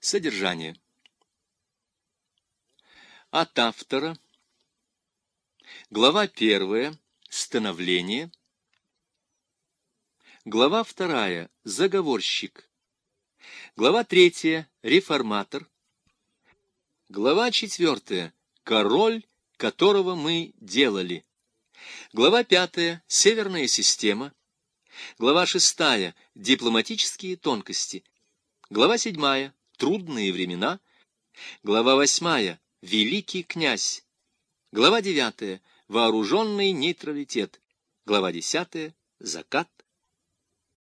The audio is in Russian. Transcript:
Содержание. От автора. Глава первая. Становление. Глава вторая. Заговорщик. Глава третья. Реформатор. Глава четвертая. Король, которого мы делали. Глава пятая. Северная система. Глава шестая. Дипломатические тонкости. Глава седьмая. Трудные времена. Глава восьмая. Великий князь. Глава девятая. Вооруженный нейтралитет. Глава десятая. Закат